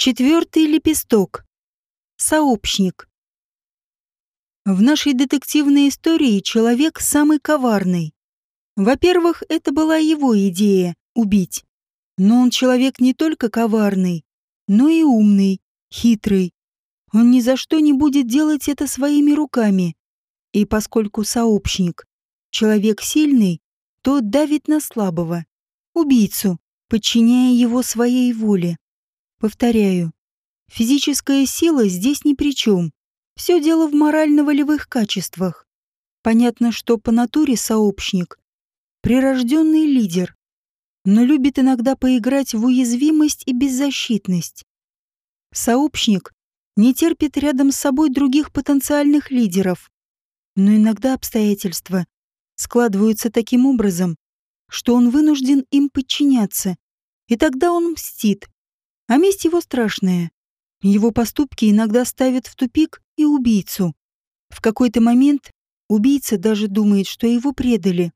Четвертый лепесток. Сообщник. В нашей детективной истории человек самый коварный. Во-первых, это была его идея — убить. Но он человек не только коварный, но и умный, хитрый. Он ни за что не будет делать это своими руками. И поскольку сообщник — человек сильный, то давит на слабого, убийцу, подчиняя его своей воле. Повторяю, физическая сила здесь ни при чем. Все дело в морально-волевых качествах. Понятно, что по натуре сообщник — прирожденный лидер, но любит иногда поиграть в уязвимость и беззащитность. Сообщник не терпит рядом с собой других потенциальных лидеров, но иногда обстоятельства складываются таким образом, что он вынужден им подчиняться, и тогда он мстит, а месть его страшная. Его поступки иногда ставят в тупик и убийцу. В какой-то момент убийца даже думает, что его предали.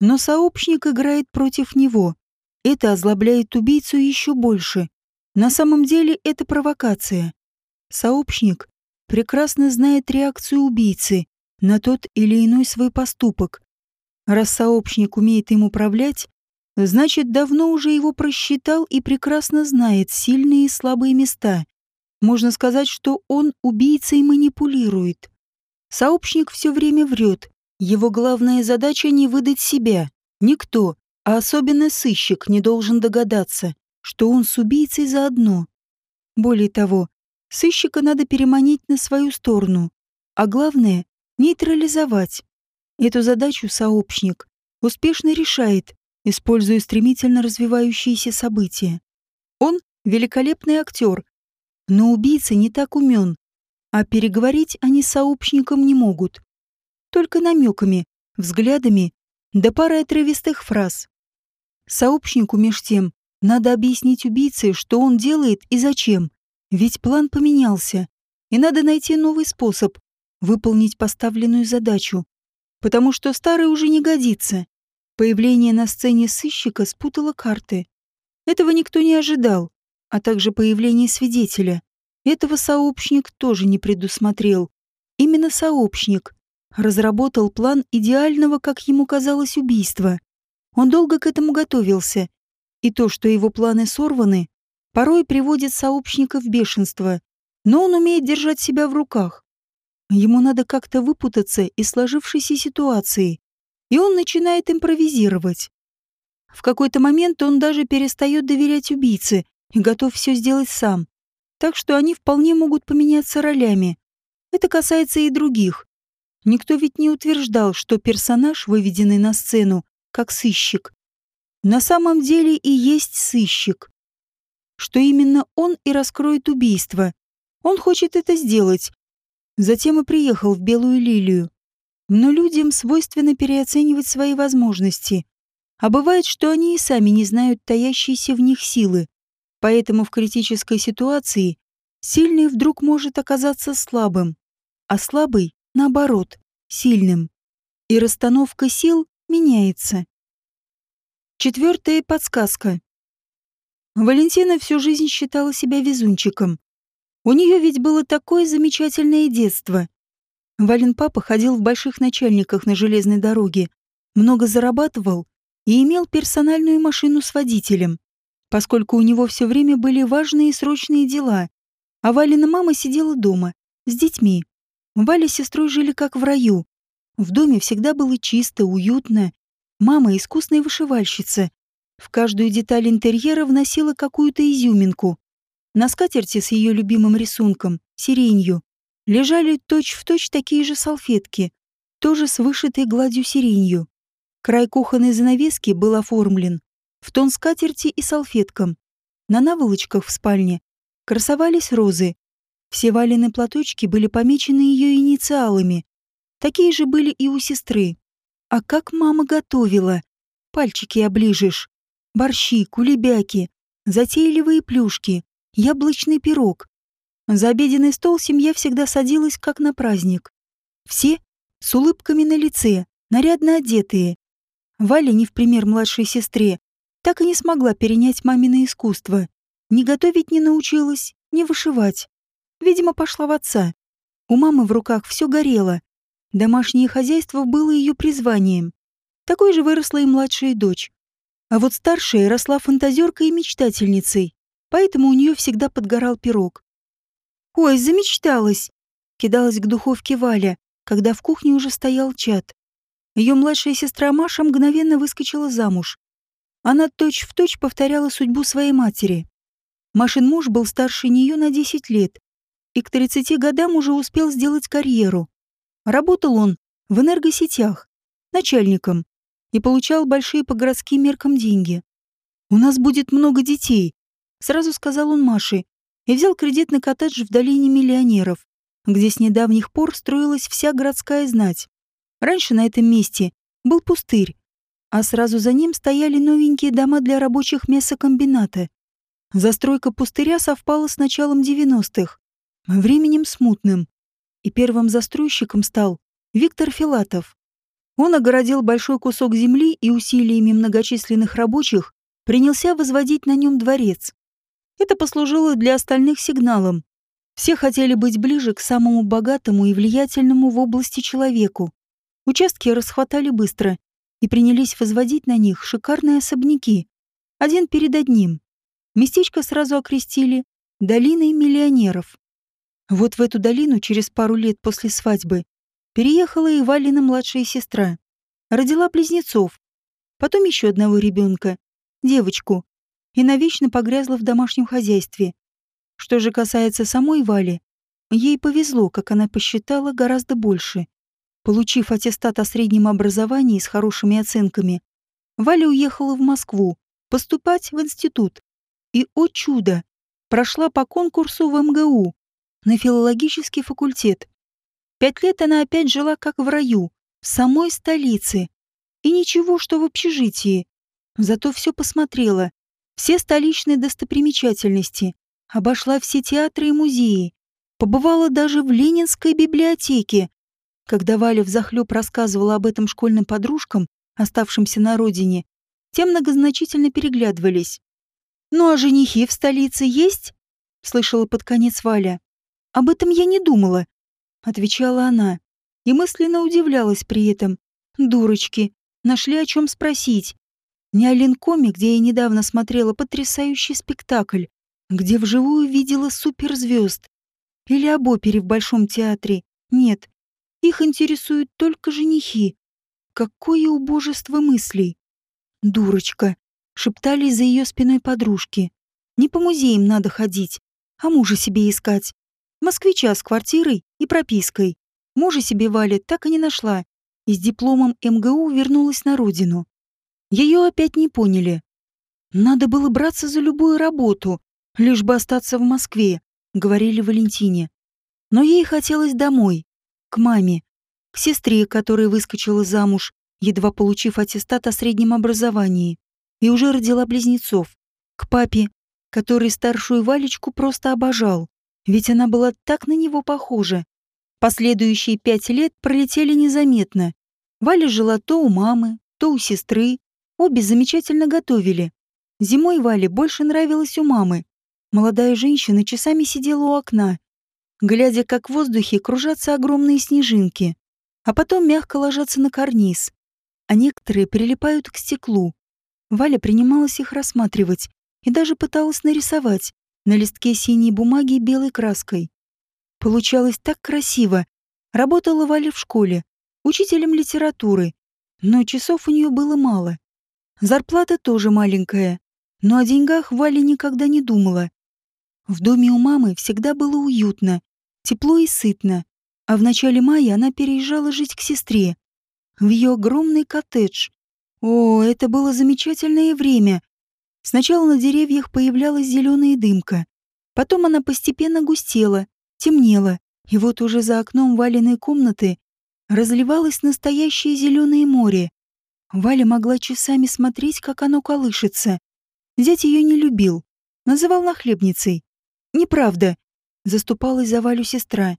Но сообщник играет против него. Это озлобляет убийцу еще больше. На самом деле это провокация. Сообщник прекрасно знает реакцию убийцы на тот или иной свой поступок. Раз сообщник умеет им управлять, Значит, давно уже его просчитал и прекрасно знает сильные и слабые места. Можно сказать, что он убийца и манипулирует. Сообщник все время врет. Его главная задача не выдать себя. Никто, а особенно сыщик, не должен догадаться, что он с убийцей заодно. Более того, сыщика надо переманить на свою сторону, а главное — нейтрализовать. Эту задачу сообщник успешно решает, используя стремительно развивающиеся события. Он — великолепный актер, но убийца не так умен, а переговорить они с сообщником не могут. Только намеками, взглядами, да парой отрывистых фраз. Сообщнику, меж тем, надо объяснить убийце, что он делает и зачем, ведь план поменялся, и надо найти новый способ выполнить поставленную задачу, потому что старый уже не годится. Появление на сцене сыщика спутало карты. Этого никто не ожидал, а также появление свидетеля. Этого сообщник тоже не предусмотрел. Именно сообщник разработал план идеального, как ему казалось, убийства. Он долго к этому готовился, и то, что его планы сорваны, порой приводит сообщника в бешенство, но он умеет держать себя в руках. Ему надо как-то выпутаться из сложившейся ситуации, и он начинает импровизировать. В какой-то момент он даже перестает доверять убийце и готов все сделать сам. Так что они вполне могут поменяться ролями. Это касается и других. Никто ведь не утверждал, что персонаж, выведенный на сцену, как сыщик, на самом деле и есть сыщик. Что именно он и раскроет убийство. Он хочет это сделать. Затем и приехал в Белую Лилию. Но людям свойственно переоценивать свои возможности. А бывает, что они и сами не знают таящиеся в них силы. Поэтому в критической ситуации сильный вдруг может оказаться слабым, а слабый, наоборот, сильным. И расстановка сил меняется. Четвертая подсказка. Валентина всю жизнь считала себя везунчиком. У нее ведь было такое замечательное детство. Вален папа ходил в больших начальниках на железной дороге, много зарабатывал и имел персональную машину с водителем, поскольку у него все время были важные и срочные дела, а Валина мама сидела дома, с детьми. Валя с сестрой жили как в раю. В доме всегда было чисто, уютно. Мама — искусная вышивальщица. В каждую деталь интерьера вносила какую-то изюминку. На скатерти с ее любимым рисунком, сиренью, лежали точь-в-точь точь такие же салфетки, тоже с вышитой гладью сиренью. Край кухонной занавески был оформлен в тон скатерти и салфеткам. На наволочках в спальне красовались розы. Все валенные платочки были помечены ее инициалами. Такие же были и у сестры. А как мама готовила! Пальчики оближешь. Борщи, кулебяки, затейливые плюшки, яблочный пирог. За обеденный стол семья всегда садилась как на праздник. Все с улыбками на лице, нарядно одетые. Валя, не в пример младшей сестре, так и не смогла перенять мамино искусство. Ни готовить не научилась, не вышивать. Видимо, пошла в отца. У мамы в руках все горело. Домашнее хозяйство было ее призванием. Такой же выросла и младшая дочь. А вот старшая росла фантазеркой и мечтательницей, поэтому у нее всегда подгорал пирог. «Ой, замечталась!» — кидалась к духовке Валя, когда в кухне уже стоял чат. Ее младшая сестра Маша мгновенно выскочила замуж. Она точь-в-точь точь повторяла судьбу своей матери. Машин муж был старше нее на 10 лет, и к 30 годам уже успел сделать карьеру. Работал он в энергосетях, начальником, и получал большие по городским меркам деньги. «У нас будет много детей», — сразу сказал он Маше, и взял кредит на коттедж в долине миллионеров, где с недавних пор строилась вся городская знать. Раньше на этом месте был пустырь, а сразу за ним стояли новенькие дома для рабочих мясокомбината. Застройка пустыря совпала с началом 90-х, временем смутным, и первым застройщиком стал Виктор Филатов. Он огородил большой кусок земли и усилиями многочисленных рабочих принялся возводить на нем дворец. Это послужило для остальных сигналом. Все хотели быть ближе к самому богатому и влиятельному в области человеку. Участки расхватали быстро и принялись возводить на них шикарные особняки, один перед одним. Местечко сразу окрестили «Долиной миллионеров». Вот в эту долину через пару лет после свадьбы переехала и Валина младшая сестра. Родила близнецов, потом еще одного ребенка, девочку, и навечно погрязла в домашнем хозяйстве. Что же касается самой Вали, ей повезло, как она посчитала, гораздо больше. Получив аттестат о среднем образовании с хорошими оценками, Валя уехала в Москву поступать в институт. И, о чудо, прошла по конкурсу в МГУ на филологический факультет. Пять лет она опять жила как в раю, в самой столице. И ничего, что в общежитии. Зато все посмотрела. Все столичные достопримечательности. Обошла все театры и музеи. Побывала даже в Ленинской библиотеке. Когда Валя взахлёб рассказывала об этом школьным подружкам, оставшимся на родине, те многозначительно переглядывались. «Ну а женихи в столице есть?» — слышала под конец Валя. «Об этом я не думала», — отвечала она. И мысленно удивлялась при этом. «Дурочки, нашли о чем спросить. Не о Ленкоме, где я недавно смотрела потрясающий спектакль, где вживую видела суперзвезд. Или об опере в Большом театре. Нет, их интересуют только женихи. Какое убожество мыслей. Дурочка, шептались за ее спиной подружки. Не по музеям надо ходить, а мужа себе искать. Москвича с квартирой и пропиской. Мужа себе Валя так и не нашла. И с дипломом МГУ вернулась на родину. Ее опять не поняли. Надо было браться за любую работу, лишь бы остаться в Москве, говорили Валентине. Но ей хотелось домой, к маме, к сестре, которая выскочила замуж, едва получив аттестат о среднем образовании, и уже родила близнецов, к папе, который старшую Валечку просто обожал, ведь она была так на него похожа. Последующие пять лет пролетели незаметно. Валя жила то у мамы, то у сестры. Обе замечательно готовили. Зимой Вале больше нравилось у мамы. Молодая женщина часами сидела у окна, глядя, как в воздухе кружатся огромные снежинки, а потом мягко ложатся на карниз, а некоторые прилипают к стеклу. Валя принималась их рассматривать и даже пыталась нарисовать на листке синей бумаги белой краской. Получалось так красиво. Работала Валя в школе, учителем литературы, но часов у нее было мало. Зарплата тоже маленькая, но о деньгах Валя никогда не думала. В доме у мамы всегда было уютно, тепло и сытно, а в начале мая она переезжала жить к сестре, в ее огромный коттедж. О, это было замечательное время. Сначала на деревьях появлялась зеленая дымка, потом она постепенно густела, темнела, и вот уже за окном Валиной комнаты разливалось настоящее зеленое море. Валя могла часами смотреть, как оно колышется. Зять ее не любил, называл нахлебницей. Неправда. Заступалась за Валю сестра.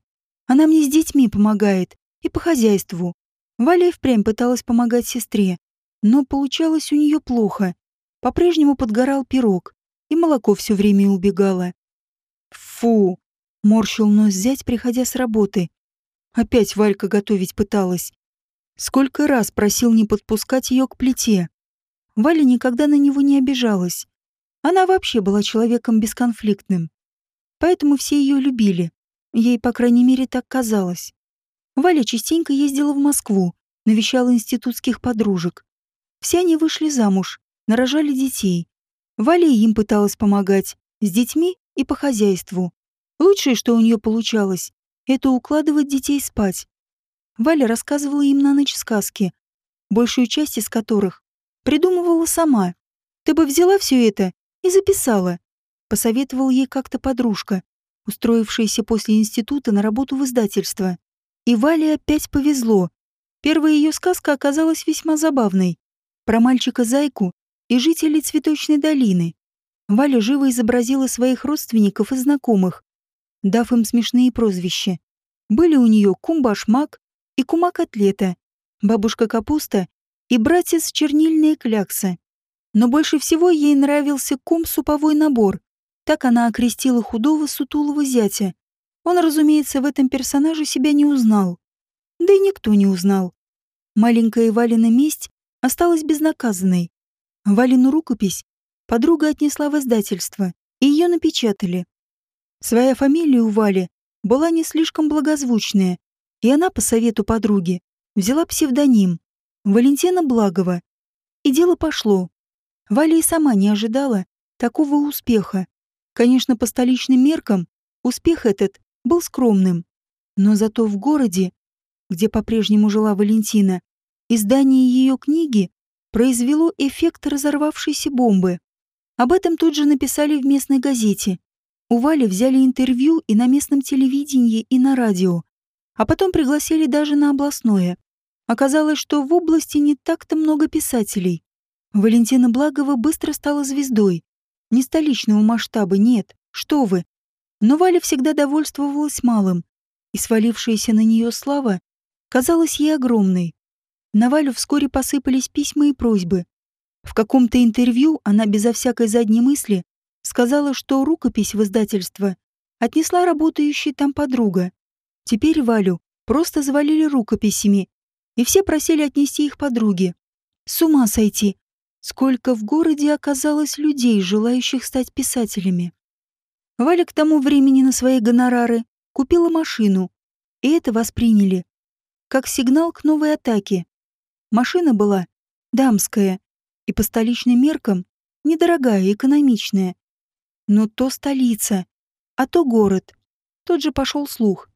Она мне с детьми помогает. И по хозяйству. Валя впрямь пыталась помогать сестре. Но получалось у нее плохо. По-прежнему подгорал пирог. И молоко все время убегало. Фу! Морщил нос зять, приходя с работы. Опять Валька готовить пыталась. Сколько раз просил не подпускать ее к плите. Валя никогда на него не обижалась. Она вообще была человеком бесконфликтным. Поэтому все ее любили. Ей, по крайней мере, так казалось. Валя частенько ездила в Москву, навещала институтских подружек. Все они вышли замуж, нарожали детей. Валя им пыталась помогать, с детьми и по хозяйству. Лучшее, что у нее получалось, это укладывать детей спать. Валя рассказывала им на ночь сказки, большую часть из которых придумывала сама. Ты бы взяла все это и записала. Посоветовала ей как-то подружка, устроившаяся после института на работу в издательство. И Вале опять повезло. Первая ее сказка оказалась весьма забавной. Про мальчика-зайку и жителей цветочной долины. Валя живо изобразила своих родственников и знакомых, дав им смешные прозвища. Были у нее кумбашмак и кума-котлета, бабушка-капуста и братец-чернильная клякса. Но больше всего ей нравился кум-суповой набор. Так она окрестила худого сутулого зятя. Он, разумеется, в этом персонаже себя не узнал. Да и никто не узнал. Маленькая Валина месть осталась безнаказанной. Валину рукопись подруга отнесла в издательство, и ее напечатали. Своя фамилия у Вали была не слишком благозвучная, и она, по совету подруги, взяла псевдоним Валентина Благова. И дело пошло. Валя и сама не ожидала такого успеха. Конечно, по столичным меркам успех этот был скромным. Но зато в городе, где по-прежнему жила Валентина, издание ее книги произвело эффект разорвавшейся бомбы. Об этом тут же написали в местной газете. У Вали взяли интервью и на местном телевидении, и на радио. А потом пригласили даже на областное. Оказалось, что в области не так-то много писателей. Валентина Благова быстро стала звездой. Не столичного масштаба, нет, что вы. Но Валя всегда довольствовалась малым, и свалившаяся на нее слава казалась ей огромной. На Валю вскоре посыпались письма и просьбы. В каком-то интервью она безо всякой задней мысли сказала, что рукопись в издательство отнесла работающая там подруга. Теперь Валю просто завалили рукописями, и все просили отнести их подруге. С ума сойти! Сколько в городе оказалось людей, желающих стать писателями. Валя к тому времени на свои гонорары купила машину, и это восприняли как сигнал к новой атаке. Машина была дамская, и по столичным меркам недорогая и экономичная. Но то столица, а то город. Тот же пошел слух.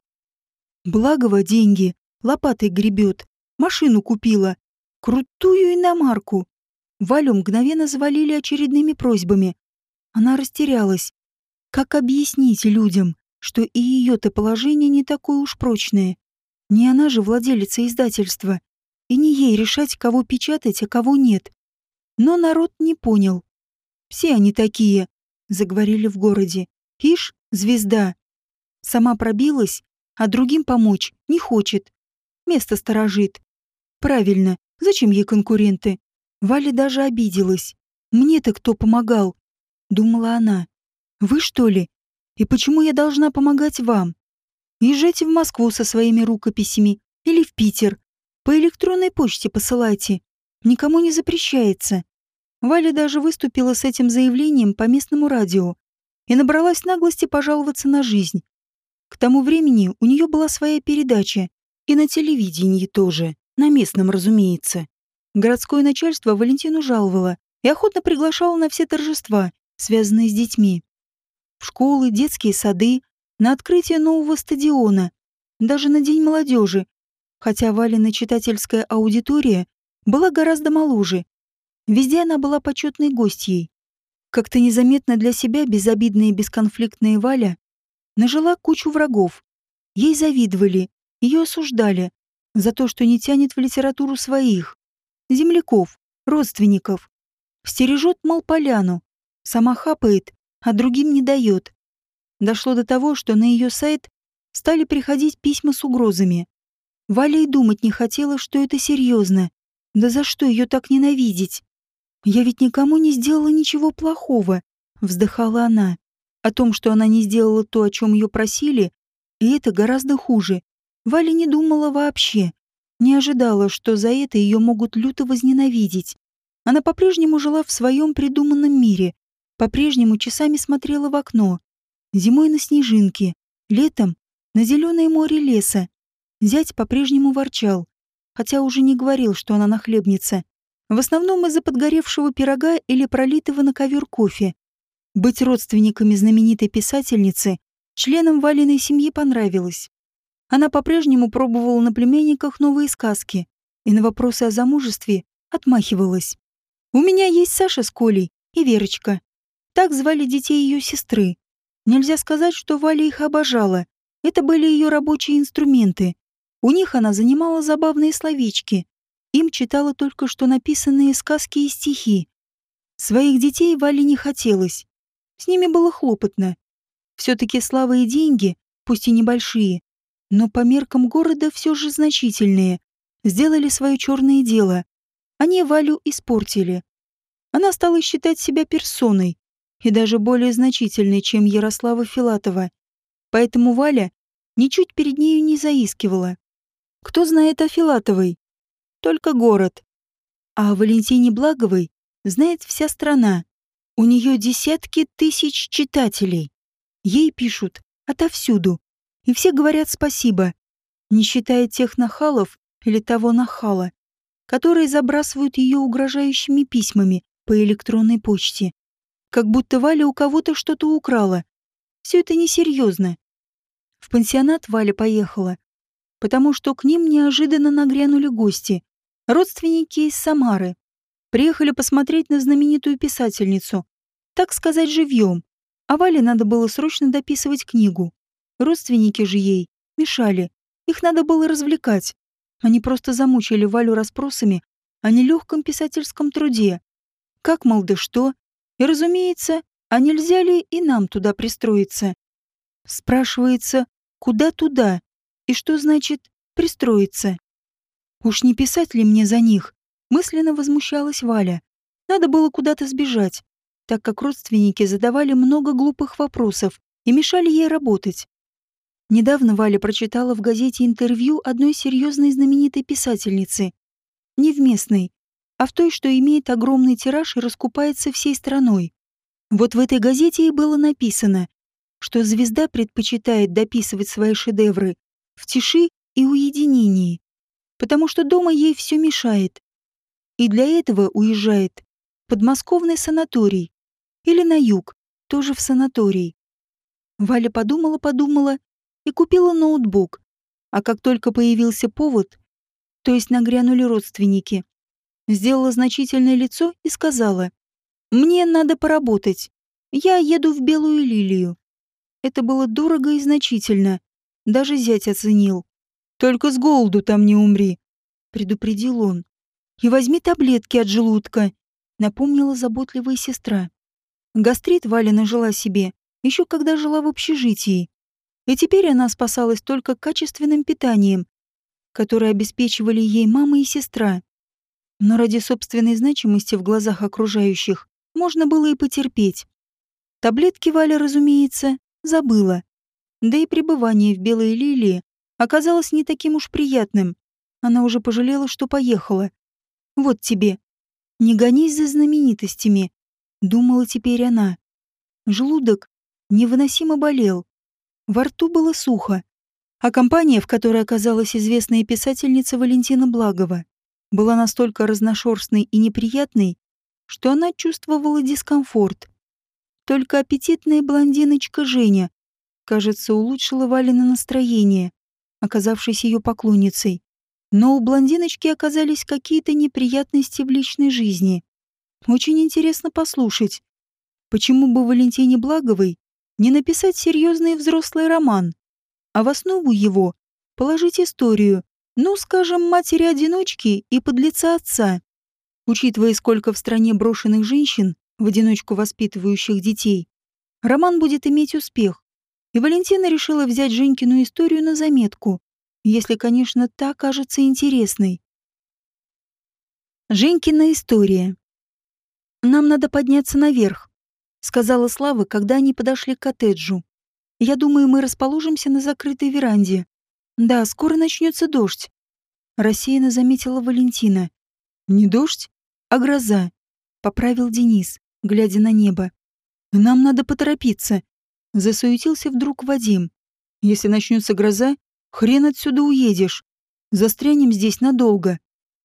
Благово деньги, лопатой гребет, машину купила, крутую иномарку. Валю мгновенно завалили очередными просьбами. Она растерялась. Как объяснить людям, что и ее-то положение не такое уж прочное? Не она же владелица издательства, и не ей решать, кого печатать, а кого нет. Но народ не понял. «Все они такие», — заговорили в городе. «Ишь, звезда». Сама пробилась, а другим помочь не хочет. Место сторожит. Правильно, зачем ей конкуренты? Валя даже обиделась. «Мне-то кто помогал?» — думала она. «Вы что ли? И почему я должна помогать вам? Езжайте в Москву со своими рукописями или в Питер. По электронной почте посылайте. Никому не запрещается. Валя даже выступила с этим заявлением по местному радио и набралась наглости пожаловаться на жизнь. К тому времени у нее была своя передача, и на телевидении тоже, на местном, разумеется. Городское начальство Валентину жаловало и охотно приглашало на все торжества, связанные с детьми. В школы, детские сады, на открытие нового стадиона, даже на День молодежи, хотя Валина читательская аудитория была гораздо моложе Везде она была почетной гостьей. Как-то незаметно для себя безобидная и бесконфликтная Валя нажила кучу врагов. Ей завидовали, ее осуждали за то, что не тянет в литературу своих, земляков, родственников. Стережет, мол, поляну, сама хапает, а другим не дает. Дошло до того, что на ее сайт стали приходить письма с угрозами. Валя и думать не хотела, что это серьезно. Да за что ее так ненавидеть? «Я ведь никому не сделала ничего плохого», — вздыхала она. О том, что она не сделала то, о чем ее просили, и это гораздо хуже. Валя не думала вообще. Не ожидала, что за это ее могут люто возненавидеть. Она по-прежнему жила в своем придуманном мире, по-прежнему часами смотрела в окно. Зимой на снежинки, летом на зеленое море леса. Зять по-прежнему ворчал, хотя уже не говорил, что она нахлебница. В основном из-за подгоревшего пирога или пролитого на ковер кофе. Быть родственниками знаменитой писательницы членам Валиной семьи понравилось. Она по-прежнему пробовала на племенниках новые сказки и на вопросы о замужестве отмахивалась. «У меня есть Саша с Колей и Верочка. Так звали детей ее сестры. Нельзя сказать, что Валя их обожала. Это были ее рабочие инструменты. У них она занимала забавные словечки. Им читала только что написанные сказки и стихи. Своих детей Вале не хотелось. С ними было хлопотно. Все-таки слава и деньги, пусть и небольшие, но по меркам города все же значительные, сделали свое черное дело. Они Валю испортили. Она стала считать себя персоной, и даже более значительной, чем Ярослава Филатова. Поэтому Валя ничуть перед нею не заискивала. Кто знает о Филатовой? Только город. А о Валентине Благовой знает вся страна. У нее десятки тысяч читателей. Ей пишут отовсюду. И все говорят спасибо, не считая тех нахалов или того нахала, которые забрасывают ее угрожающими письмами по электронной почте. Как будто Валя у кого-то что-то украла. Все это несерьезно. В пансионат Валя поехала, потому что к ним неожиданно нагрянули гости, родственники из Самары. Приехали посмотреть на знаменитую писательницу, так сказать, живьем. А Вале надо было срочно дописывать книгу. Родственники же ей мешали. Их надо было развлекать. Они просто замучили Валю расспросами о нелегком писательском труде. Как, мол, да что? И, разумеется, а нельзя ли и нам туда пристроиться? Спрашивается, куда туда? И что значит «пристроиться»? Уж не писать ли мне за них? Мысленно возмущалась Валя. Надо было куда-то сбежать так как родственники задавали много глупых вопросов и мешали ей работать. Недавно Валя прочитала в газете интервью одной серьезной знаменитой писательницы. Не в местной, а в той, что имеет огромный тираж и раскупается всей страной. Вот в этой газете и было написано, что звезда предпочитает дописывать свои шедевры в тиши и уединении, потому что дома ей все мешает. И для этого уезжает в подмосковный санаторий, или на юг, тоже в санаторий. Валя подумала-подумала и купила ноутбук. А как только появился повод, то есть нагрянули родственники, сделала значительное лицо и сказала, «Мне надо поработать. Я еду в Белую Лилию». Это было дорого и значительно. Даже зять оценил. «Только с голоду там не умри», — предупредил он. «И возьми таблетки от желудка», — напомнила заботливая сестра. Гастрит Валя нажила себе, еще когда жила в общежитии. И теперь она спасалась только качественным питанием, которое обеспечивали ей мама и сестра. Но ради собственной значимости в глазах окружающих можно было и потерпеть. Таблетки Валя, разумеется, забыла. Да и пребывание в Белой Лилии оказалось не таким уж приятным. Она уже пожалела, что поехала. Вот тебе. Не гонись за знаменитостями, Думала теперь она. Желудок невыносимо болел. Во рту было сухо. А компания, в которой оказалась известная писательница Валентина Благова, была настолько разношерстной и неприятной, что она чувствовала дискомфорт. Только аппетитная блондиночка Женя, кажется, улучшила Валина настроение, оказавшись ее поклонницей. Но у блондиночки оказались какие-то неприятности в личной жизни. Очень интересно послушать, почему бы Валентине Благовой не написать серьезный взрослый роман, а в основу его положить историю, ну, скажем, матери-одиночки и подлеца отца. Учитывая, сколько в стране брошенных женщин, в одиночку воспитывающих детей, роман будет иметь успех. И Валентина решила взять Женькину историю на заметку, если, конечно, та кажется интересной. Женькина история. Нам надо подняться наверх. — сказала Слава, когда они подошли к коттеджу. «Я думаю, мы расположимся на закрытой веранде. Да, скоро начнется дождь». Рассеянно заметила Валентина. «Не дождь, а гроза», — поправил Денис, глядя на небо. «Нам надо поторопиться», — засуетился вдруг Вадим. «Если начнется гроза, хрен отсюда уедешь. Застрянем здесь надолго.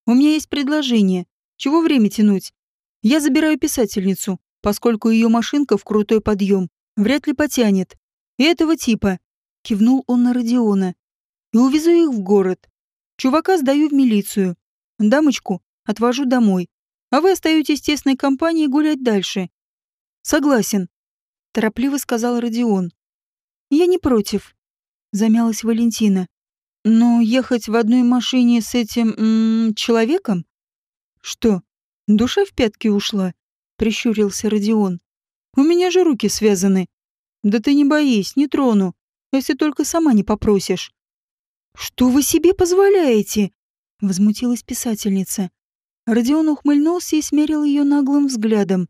У меня есть предложение. Чего время тянуть? Я забираю писательницу поскольку ее машинка в крутой подъем вряд ли потянет. И этого типа. Кивнул он на Родиона. И увезу их в город. Чувака сдаю в милицию. Дамочку отвожу домой. А вы остаетесь тесной компании гулять дальше. Согласен. Торопливо сказал Родион. Я не против. Замялась Валентина. Но ехать в одной машине с этим м -м, человеком? Что, душа в пятки ушла? прищурился Родион. У меня же руки связаны. Да ты не боись, не трону, если только сама не попросишь. Что вы себе позволяете? возмутилась писательница. Родион ухмыльнулся и смерил ее наглым взглядом,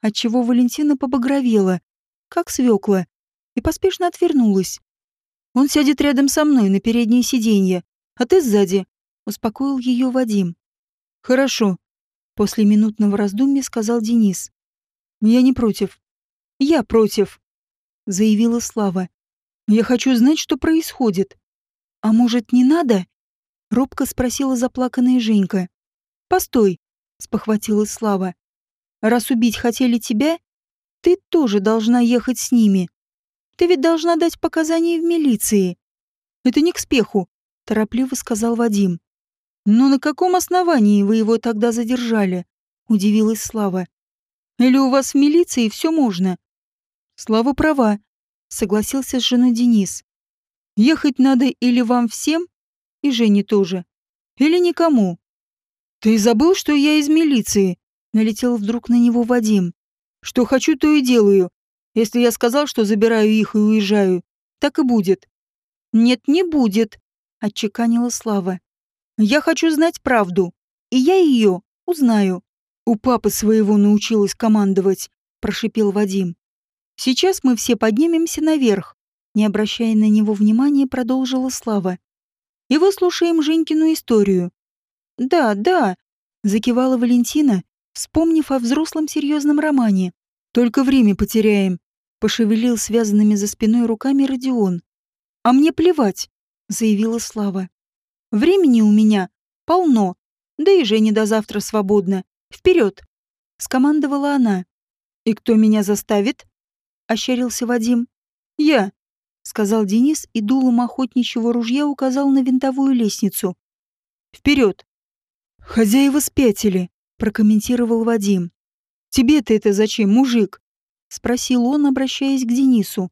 отчего Валентина побагровела, как свекла, и поспешно отвернулась. Он сядет рядом со мной на переднее сиденье, а ты сзади, успокоил ее Вадим. Хорошо, После минутного раздумья сказал Денис. «Я не против. Я против», — заявила Слава. «Я хочу знать, что происходит». «А может, не надо?» — робко спросила заплаканная Женька. «Постой», — спохватилась Слава. «Раз убить хотели тебя, ты тоже должна ехать с ними. Ты ведь должна дать показания в милиции». «Это не к спеху», — торопливо сказал Вадим. «Но на каком основании вы его тогда задержали?» — удивилась Слава. «Или у вас в милиции все можно?» «Слава права», — согласился с женой Денис. «Ехать надо или вам всем, и Жене тоже, или никому». «Ты забыл, что я из милиции?» — налетел вдруг на него Вадим. «Что хочу, то и делаю. Если я сказал, что забираю их и уезжаю, так и будет». «Нет, не будет», — отчеканила Слава. Я хочу знать правду, и я ее узнаю. У папы своего научилась командовать, прошипел Вадим. Сейчас мы все поднимемся наверх. Не обращая на него внимания, продолжила Слава. И выслушаем Женькину историю. Да, да, закивала Валентина, вспомнив о взрослом серьезном романе. Только время потеряем, пошевелил связанными за спиной руками Родион. А мне плевать, заявила Слава. Времени у меня полно, да и Женя до завтра свободна. Вперед! скомандовала она. «И кто меня заставит?» — ощерился Вадим. «Я», — сказал Денис и дулом охотничьего ружья указал на винтовую лестницу. «Вперед!» «Хозяева спятили», — прокомментировал Вадим. «Тебе-то это зачем, мужик?» — спросил он, обращаясь к Денису.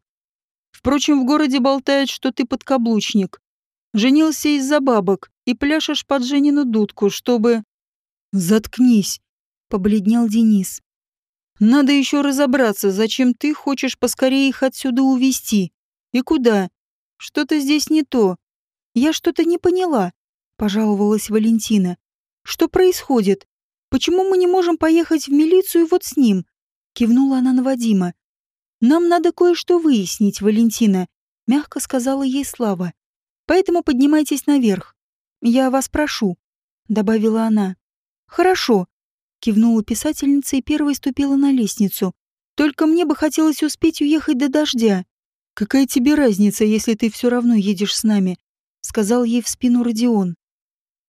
«Впрочем, в городе болтают, что ты подкаблучник. Женился из-за бабок и пляшешь под Женину дудку, чтобы... Заткнись, побледнел Денис. Надо еще разобраться, зачем ты хочешь поскорее их отсюда увести. И куда? Что-то здесь не то. Я что-то не поняла, пожаловалась Валентина. Что происходит? Почему мы не можем поехать в милицию вот с ним? Кивнула она на Вадима. Нам надо кое-что выяснить, Валентина, мягко сказала ей Слава. Поэтому поднимайтесь наверх. Я вас прошу», — добавила она. «Хорошо», — кивнула писательница и первой ступила на лестницу. «Только мне бы хотелось успеть уехать до дождя». «Какая тебе разница, если ты все равно едешь с нами?» — сказал ей в спину Родион.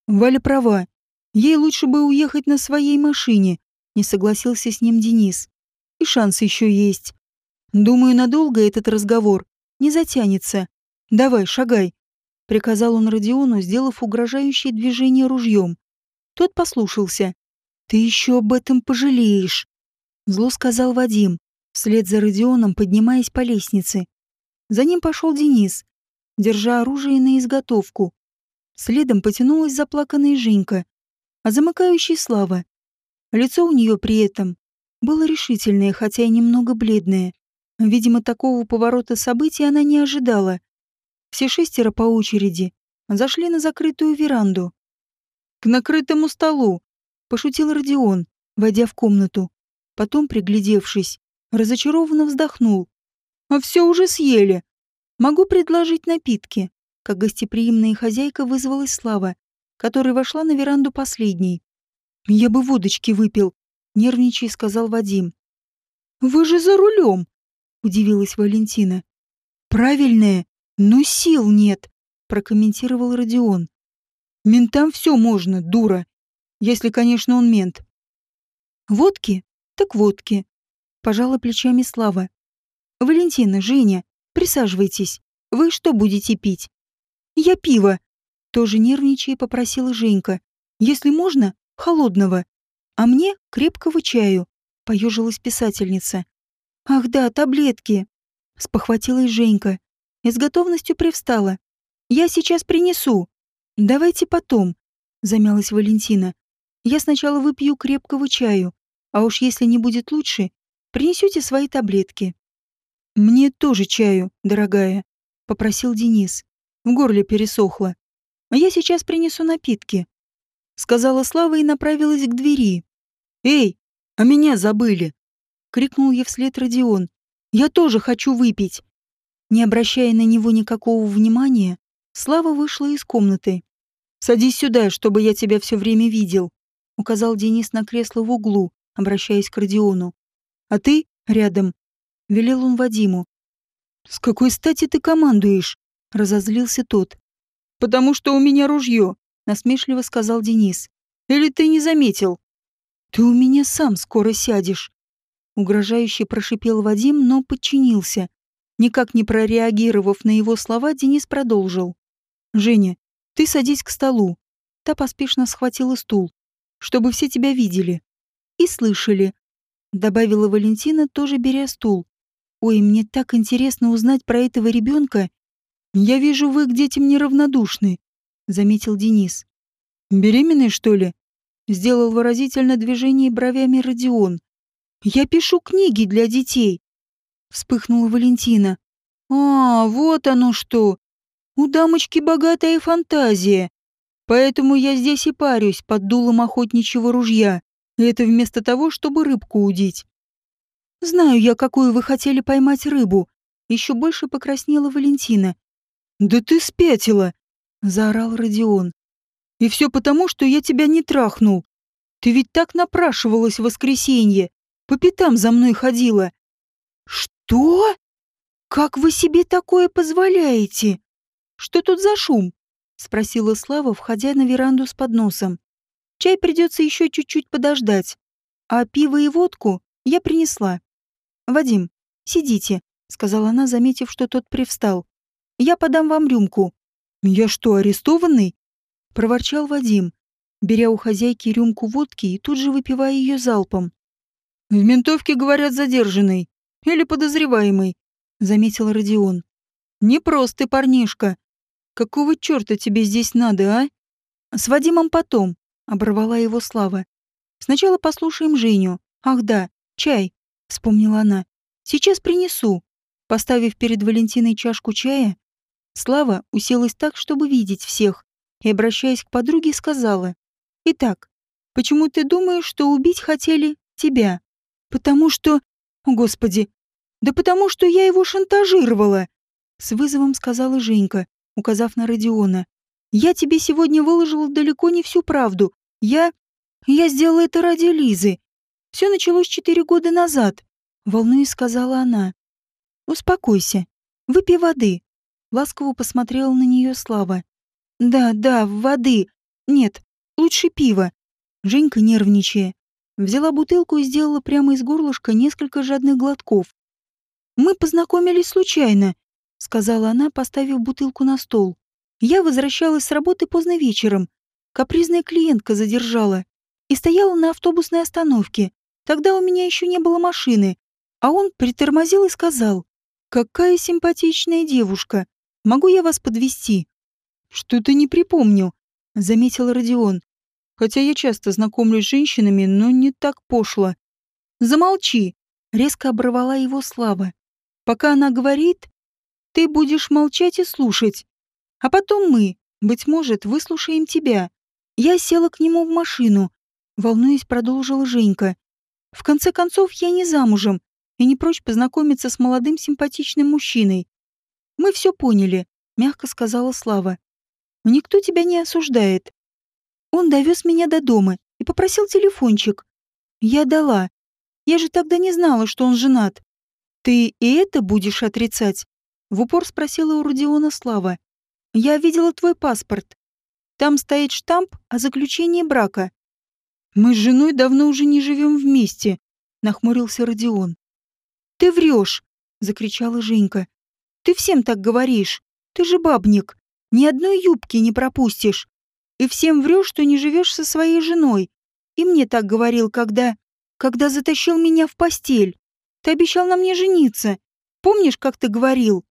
«Валя права. Ей лучше бы уехать на своей машине», — не согласился с ним Денис. «И шанс еще есть. Думаю, надолго этот разговор не затянется. Давай, шагай» приказал он Родиону, сделав угрожающее движение ружьем. Тот послушался. «Ты еще об этом пожалеешь», — зло сказал Вадим, вслед за Родионом поднимаясь по лестнице. За ним пошел Денис, держа оружие на изготовку. Следом потянулась заплаканная Женька, а замыкающий Слава. Лицо у нее при этом было решительное, хотя и немного бледное. Видимо, такого поворота событий она не ожидала. Все шестеро по очереди зашли на закрытую веранду. «К накрытому столу!» — пошутил Родион, войдя в комнату. Потом, приглядевшись, разочарованно вздохнул. «А все уже съели. Могу предложить напитки». Как гостеприимная хозяйка вызвалась Слава, которая вошла на веранду последней. «Я бы водочки выпил», — нервничая сказал Вадим. «Вы же за рулем!» — удивилась Валентина. «Правильное, но сил нет», — прокомментировал Родион. «Ментам все можно, дура. Если, конечно, он мент». «Водки? Так водки», — пожала плечами Слава. «Валентина, Женя, присаживайтесь. Вы что будете пить?» «Я пиво», — тоже нервничая попросила Женька. «Если можно, холодного. А мне крепкого чаю», — поежилась писательница. «Ах да, таблетки», — спохватилась Женька и с готовностью привстала. «Я сейчас принесу». «Давайте потом», — замялась Валентина. «Я сначала выпью крепкого чаю, а уж если не будет лучше, принесете свои таблетки». «Мне тоже чаю, дорогая», — попросил Денис. В горле пересохло. «А я сейчас принесу напитки», — сказала Слава и направилась к двери. «Эй, а меня забыли!» — крикнул ей вслед Родион. «Я тоже хочу выпить!» Не обращая на него никакого внимания, Слава вышла из комнаты. «Садись сюда, чтобы я тебя все время видел», — указал Денис на кресло в углу, обращаясь к Родиону. «А ты рядом», — велел он Вадиму. «С какой стати ты командуешь?» — разозлился тот. «Потому что у меня ружье», — насмешливо сказал Денис. «Или ты не заметил?» «Ты у меня сам скоро сядешь», — угрожающе прошипел Вадим, но подчинился. Никак не прореагировав на его слова, Денис продолжил. «Женя, ты садись к столу». Та поспешно схватила стул, чтобы все тебя видели. И слышали. Добавила Валентина, тоже беря стул. «Ой, мне так интересно узнать про этого ребенка. Я вижу, вы к детям неравнодушны», — заметил Денис. «Беременный, что ли?» — сделал выразительно движение бровями Родион. «Я пишу книги для детей», вспыхнула Валентина. «А, вот оно что! У дамочки богатая фантазия. Поэтому я здесь и парюсь под дулом охотничьего ружья. Это вместо того, чтобы рыбку удить. Знаю я, какую вы хотели поймать рыбу. Еще больше покраснела Валентина. Да ты спятила, заорал Родион. И все потому, что я тебя не трахнул. Ты ведь так напрашивалась в воскресенье. По пятам за мной ходила. «Что? Как вы себе такое позволяете? Что тут за шум?» — спросила Слава, входя на веранду с подносом. «Чай придется еще чуть-чуть подождать, а пиво и водку я принесла. Вадим, сидите», — сказала она, заметив, что тот привстал. «Я подам вам рюмку». «Я что, арестованный?» — проворчал Вадим, беря у хозяйки рюмку водки и тут же выпивая ее залпом. «В ментовке, говорят, задержанный. Или подозреваемый, заметил Родион. Не просто парнишка. Какого черта тебе здесь надо, а? С Вадимом потом, оборвала его Слава. Сначала послушаем Женю. Ах да, чай, вспомнила она. Сейчас принесу. Поставив перед Валентиной чашку чая, Слава уселась так, чтобы видеть всех, и, обращаясь к подруге, сказала. «Итак, почему ты думаешь, что убить хотели тебя? Потому что... Господи, да потому что я его шантажировала, с вызовом сказала Женька, указав на Родиона. Я тебе сегодня выложила далеко не всю правду. Я... Я сделала это ради Лизы. Все началось четыре года назад, волнуясь, сказала она. Успокойся. Выпей воды. Ласково посмотрела на нее Слава. Да, да, воды. Нет, лучше пива. Женька, нервничая, взяла бутылку и сделала прямо из горлышка несколько жадных глотков. «Мы познакомились случайно», — сказала она, поставив бутылку на стол. «Я возвращалась с работы поздно вечером. Капризная клиентка задержала. И стояла на автобусной остановке. Тогда у меня еще не было машины. А он притормозил и сказал, «Какая симпатичная девушка. Могу я вас подвести? «Что-то не припомню», — заметил Родион. «Хотя я часто знакомлюсь с женщинами, но не так пошло». «Замолчи», — резко оборвала его Слава. Пока она говорит, ты будешь молчать и слушать. А потом мы, быть может, выслушаем тебя. Я села к нему в машину. Волнуясь, продолжила Женька. В конце концов, я не замужем. и не прочь познакомиться с молодым симпатичным мужчиной. Мы все поняли, мягко сказала Слава. Никто тебя не осуждает. Он довез меня до дома и попросил телефончик. Я дала. Я же тогда не знала, что он женат. Ты и это будешь отрицать? В упор спросила у Родиона Слава. Я видела твой паспорт. Там стоит штамп о заключении брака. Мы с женой давно уже не живем вместе, нахмурился Родион. Ты врешь, закричала Женька. Ты всем так говоришь. Ты же бабник. Ни одной юбки не пропустишь. И всем врешь, что не живешь со своей женой. И мне так говорил, когда... Когда затащил меня в постель. Ты обещал на мне жениться. Помнишь, как ты говорил?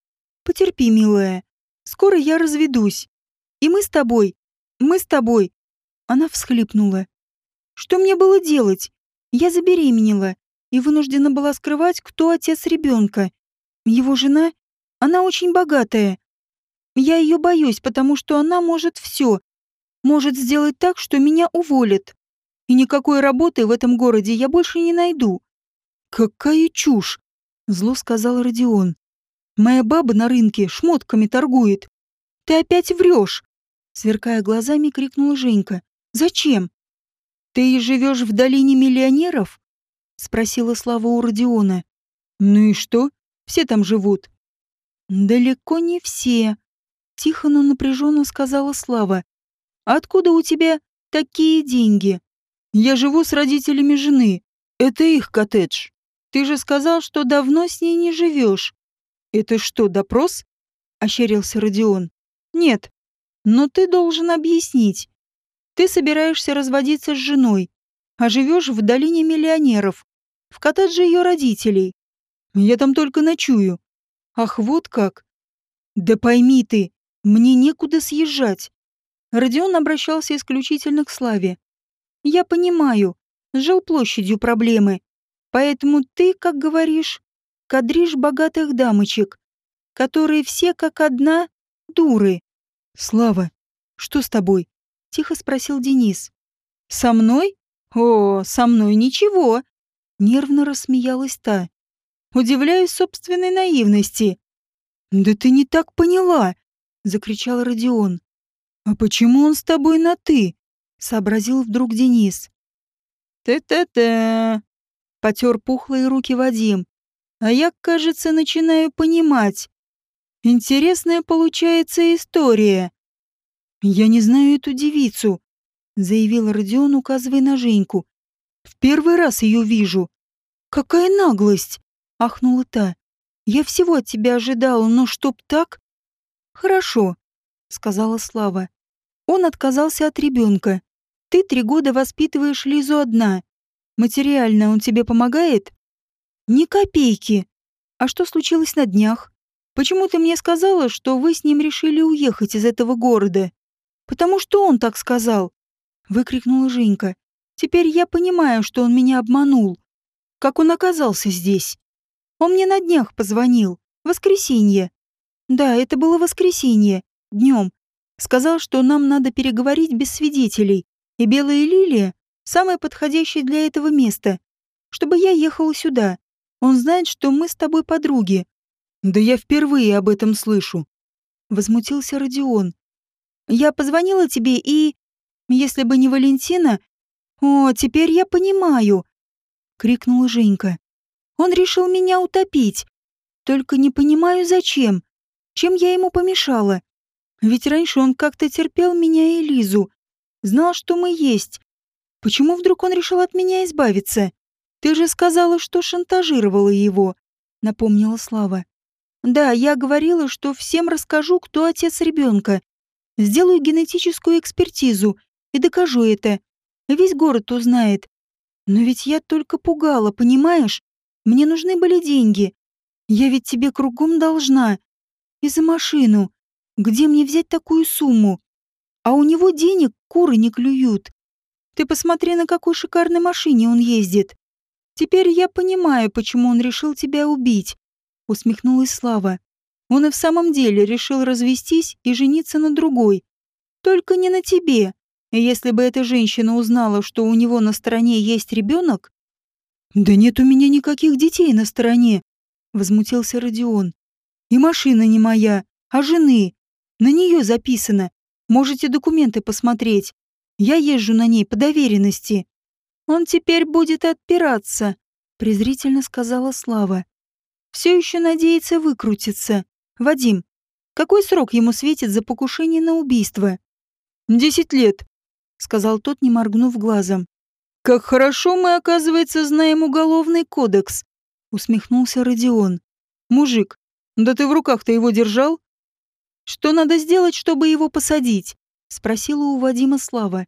Потерпи, милая. Скоро я разведусь. И мы с тобой. Мы с тобой. Она всхлипнула. Что мне было делать? Я забеременела и вынуждена была скрывать, кто отец ребенка. Его жена, она очень богатая. Я ее боюсь, потому что она может все. Может сделать так, что меня уволят. И никакой работы в этом городе я больше не найду. Какая чушь, зло сказал Родион. Моя баба на рынке шмотками торгует. Ты опять врешь, сверкая глазами, крикнула Женька. Зачем? Ты живешь в долине миллионеров? спросила Слава у Родиона. Ну и что? Все там живут. Далеко не все, тихо, но напряженно сказала Слава. Откуда у тебя такие деньги? Я живу с родителями жены. Это их коттедж. Ты же сказал, что давно с ней не живешь. Это что, допрос? Ощерился Родион. Нет. Но ты должен объяснить. Ты собираешься разводиться с женой, а живешь в долине миллионеров, в коттедже ее родителей. Я там только ночую. Ах, вот как. Да пойми ты, мне некуда съезжать. Родион обращался исключительно к Славе. Я понимаю, с жилплощадью проблемы. Поэтому ты, как говоришь, кадришь богатых дамочек, которые все как одна дуры. Слава, что с тобой? Тихо спросил Денис. Со мной? О, со мной ничего. Нервно рассмеялась та. Удивляюсь собственной наивности. Да ты не так поняла, закричал Родион. А почему он с тобой на ты? сообразил вдруг Денис. «Та-та-та!» — потер пухлые руки Вадим. «А я, кажется, начинаю понимать. Интересная получается история». «Я не знаю эту девицу», — заявил Родион, указывая на Женьку. «В первый раз ее вижу». «Какая наглость!» — ахнула та. «Я всего от тебя ожидала, но чтоб так...» «Хорошо», — сказала Слава. Он отказался от ребенка. Ты три года воспитываешь Лизу одна. Материально он тебе помогает? Ни копейки. А что случилось на днях? Почему ты мне сказала, что вы с ним решили уехать из этого города? Потому что он так сказал. Выкрикнула Женька. Теперь я понимаю, что он меня обманул. Как он оказался здесь? Он мне на днях позвонил. Воскресенье. Да, это было воскресенье. Днем. Сказал, что нам надо переговорить без свидетелей. И белая лилия — самое подходящее для этого место. Чтобы я ехала сюда. Он знает, что мы с тобой подруги. Да я впервые об этом слышу. Возмутился Родион. Я позвонила тебе и... Если бы не Валентина... О, теперь я понимаю. Крикнула Женька. Он решил меня утопить. Только не понимаю, зачем. Чем я ему помешала? Ведь раньше он как-то терпел меня и Лизу. Знал, что мы есть. Почему вдруг он решил от меня избавиться? Ты же сказала, что шантажировала его, напомнила Слава. Да, я говорила, что всем расскажу, кто отец ребенка. Сделаю генетическую экспертизу и докажу это. Весь город узнает. Но ведь я только пугала, понимаешь? Мне нужны были деньги. Я ведь тебе кругом должна. И за машину. Где мне взять такую сумму? А у него денег куры не клюют. Ты посмотри, на какой шикарной машине он ездит. Теперь я понимаю, почему он решил тебя убить. Усмехнулась Слава. Он и в самом деле решил развестись и жениться на другой. Только не на тебе. Если бы эта женщина узнала, что у него на стороне есть ребенок... «Да нет у меня никаких детей на стороне», — возмутился Родион. «И машина не моя, а жены. На нее записано. Можете документы посмотреть. Я езжу на ней по доверенности». «Он теперь будет отпираться», — презрительно сказала Слава. «Все еще надеется выкрутиться. Вадим, какой срок ему светит за покушение на убийство?» «Десять лет», — сказал тот, не моргнув глазом. «Как хорошо мы, оказывается, знаем уголовный кодекс», — усмехнулся Родион. «Мужик, да ты в руках-то его держал?» «Что надо сделать, чтобы его посадить?» — спросила у Вадима Слава.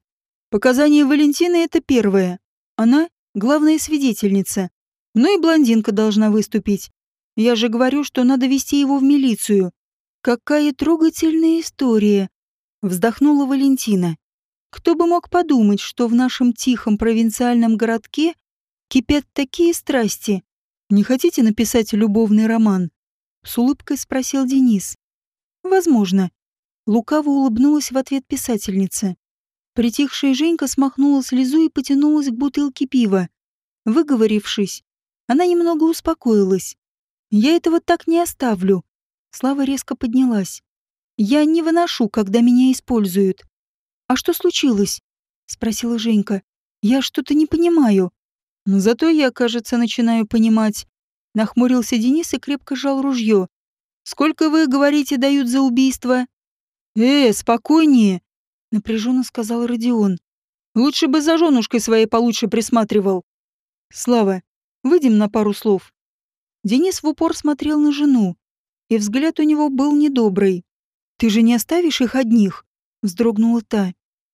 «Показания Валентины — это первое. Она — главная свидетельница. Ну и блондинка должна выступить. Я же говорю, что надо вести его в милицию. Какая трогательная история!» — вздохнула Валентина. Кто бы мог подумать, что в нашем тихом провинциальном городке кипят такие страсти? Не хотите написать любовный роман? С улыбкой спросил Денис. Возможно. Лукаво улыбнулась в ответ писательница. Притихшая Женька смахнула слезу и потянулась к бутылке пива. Выговорившись, она немного успокоилась. «Я этого так не оставлю». Слава резко поднялась. «Я не выношу, когда меня используют. «А что случилось?» — спросила Женька. «Я что-то не понимаю». «Зато я, кажется, начинаю понимать». Нахмурился Денис и крепко сжал ружье. «Сколько, вы, говорите, дают за убийство?» «Э, спокойнее», — напряженно сказал Родион. «Лучше бы за женушкой своей получше присматривал». «Слава, выйдем на пару слов». Денис в упор смотрел на жену, и взгляд у него был недобрый. «Ты же не оставишь их одних?» — вздрогнула та.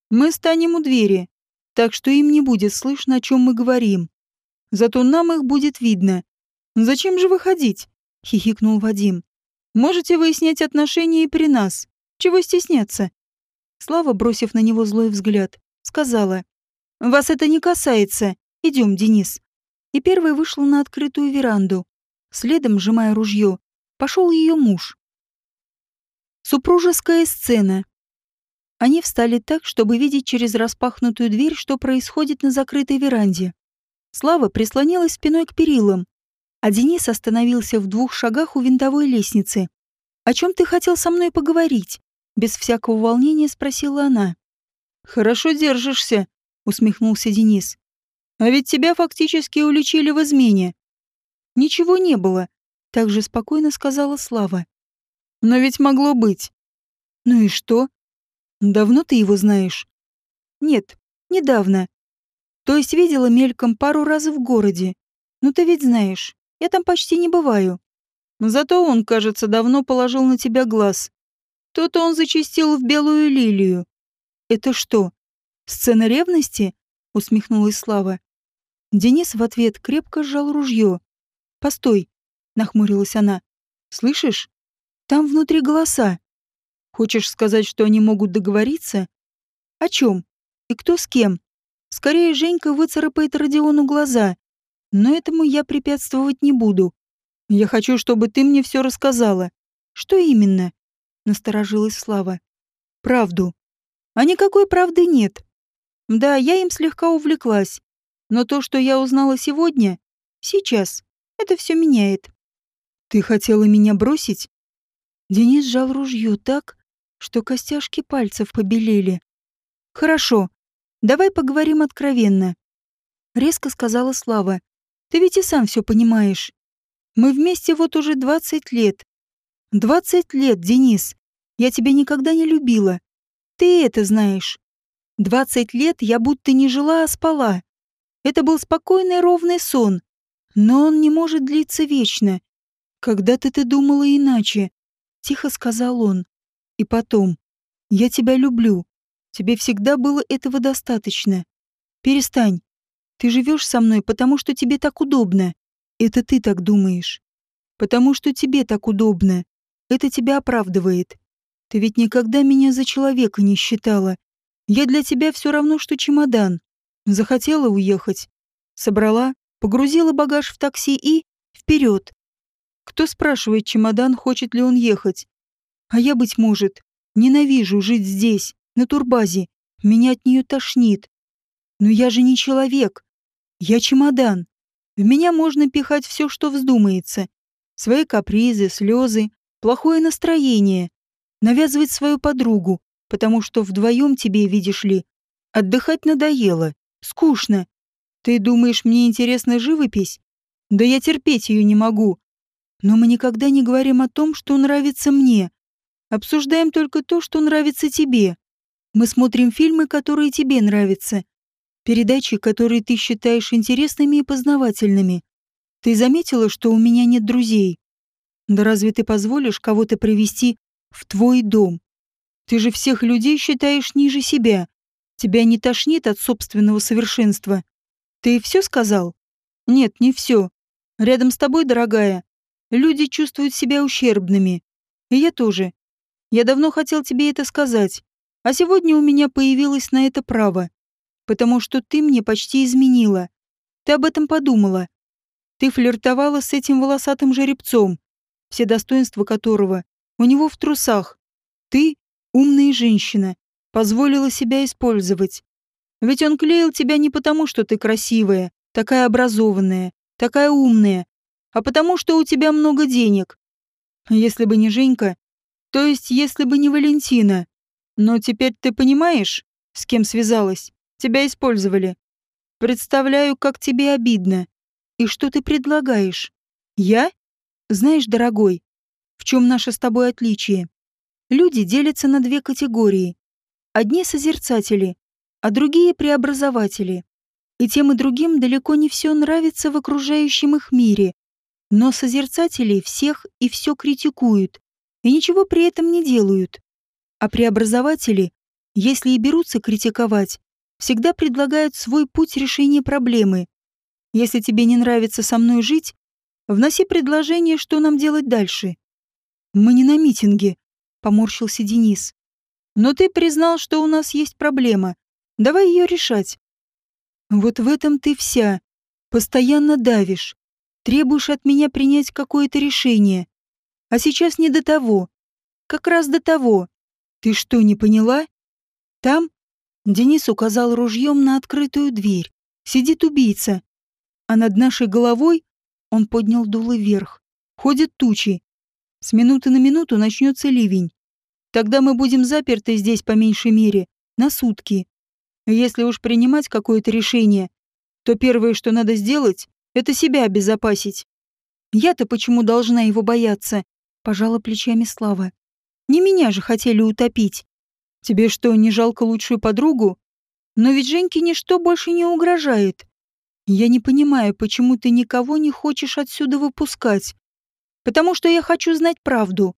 Мы станем у двери, так что им не будет слышно, о чем мы говорим. Зато нам их будет видно. Зачем же выходить? хихикнул Вадим. Можете выяснять отношения и при нас. Чего стесняться? Слава, бросив на него злой взгляд, сказала. «Вас это не касается. Идем, Денис». И первой вышла на открытую веранду. Следом, сжимая ружье, пошел ее муж. Супружеская сцена. Они встали так, чтобы видеть через распахнутую дверь, что происходит на закрытой веранде. Слава прислонилась спиной к перилам, а Денис остановился в двух шагах у винтовой лестницы. «О чем ты хотел со мной поговорить?» Без всякого волнения спросила она. «Хорошо держишься», — усмехнулся Денис. «А ведь тебя фактически уличили в измене». «Ничего не было», — также спокойно сказала Слава. «Но ведь могло быть». «Ну и что?» Давно ты его знаешь? Нет, недавно. То есть видела мельком пару раз в городе. Ну ты ведь знаешь, я там почти не бываю. Зато он, кажется, давно положил на тебя глаз. То-то он зачистил в белую лилию. Это что, сцена ревности? Усмехнулась Слава. Денис в ответ крепко сжал ружье. «Постой», — нахмурилась она. «Слышишь? Там внутри голоса. Хочешь сказать, что они могут договориться? О чем? И кто с кем? Скорее, Женька выцарапает Родиону глаза. Но этому я препятствовать не буду. Я хочу, чтобы ты мне все рассказала. Что именно? Насторожилась Слава. Правду. А никакой правды нет. Да, я им слегка увлеклась. Но то, что я узнала сегодня, сейчас, это все меняет. Ты хотела меня бросить? Денис сжал ружье так, что костяшки пальцев побелели. «Хорошо, давай поговорим откровенно», — резко сказала Слава. «Ты ведь и сам все понимаешь. Мы вместе вот уже двадцать лет. Двадцать лет, Денис. Я тебя никогда не любила. Ты это знаешь. Двадцать лет я будто не жила, а спала. Это был спокойный ровный сон. Но он не может длиться вечно. Когда-то ты думала иначе, — тихо сказал он. И потом, я тебя люблю. Тебе всегда было этого достаточно. Перестань. Ты живешь со мной, потому что тебе так удобно. Это ты так думаешь. Потому что тебе так удобно. Это тебя оправдывает. Ты ведь никогда меня за человека не считала. Я для тебя все равно, что чемодан. Захотела уехать. Собрала, погрузила багаж в такси и... вперед. Кто спрашивает чемодан, хочет ли он ехать? А я, быть может, ненавижу жить здесь, на турбазе. Меня от нее тошнит. Но я же не человек. Я чемодан. В меня можно пихать все, что вздумается. Свои капризы, слезы, плохое настроение. Навязывать свою подругу, потому что вдвоем тебе, видишь ли, отдыхать надоело, скучно. Ты думаешь, мне интересна живопись? Да я терпеть ее не могу. Но мы никогда не говорим о том, что нравится мне. Обсуждаем только то, что нравится тебе. Мы смотрим фильмы, которые тебе нравятся. Передачи, которые ты считаешь интересными и познавательными. Ты заметила, что у меня нет друзей? Да разве ты позволишь кого-то привести в твой дом? Ты же всех людей считаешь ниже себя. Тебя не тошнит от собственного совершенства. Ты все сказал? Нет, не все. Рядом с тобой, дорогая, люди чувствуют себя ущербными. И я тоже. Я давно хотел тебе это сказать. А сегодня у меня появилось на это право. Потому что ты мне почти изменила. Ты об этом подумала. Ты флиртовала с этим волосатым жеребцом, все достоинства которого у него в трусах. Ты, умная женщина, позволила себя использовать. Ведь он клеил тебя не потому, что ты красивая, такая образованная, такая умная, а потому что у тебя много денег. Если бы не Женька, то есть если бы не Валентина. Но теперь ты понимаешь, с кем связалась? Тебя использовали. Представляю, как тебе обидно. И что ты предлагаешь? Я? Знаешь, дорогой, в чем наше с тобой отличие? Люди делятся на две категории. Одни созерцатели, а другие преобразователи. И тем и другим далеко не все нравится в окружающем их мире. Но созерцатели всех и все критикуют, и ничего при этом не делают. А преобразователи, если и берутся критиковать, всегда предлагают свой путь решения проблемы. Если тебе не нравится со мной жить, вноси предложение, что нам делать дальше. Мы не на митинге, поморщился Денис. Но ты признал, что у нас есть проблема. Давай ее решать. Вот в этом ты вся. Постоянно давишь. Требуешь от меня принять какое-то решение. А сейчас не до того. Как раз до того. Ты что, не поняла? Там Денис указал ружьем на открытую дверь. Сидит убийца. А над нашей головой он поднял дуло вверх. Ходят тучи. С минуты на минуту начнется ливень. Тогда мы будем заперты здесь по меньшей мере на сутки. Если уж принимать какое-то решение, то первое, что надо сделать, это себя обезопасить. Я-то почему должна его бояться? Пожала плечами Слава. Не меня же хотели утопить. Тебе что, не жалко лучшую подругу? Но ведь Женьке ничто больше не угрожает. Я не понимаю, почему ты никого не хочешь отсюда выпускать. Потому что я хочу знать правду.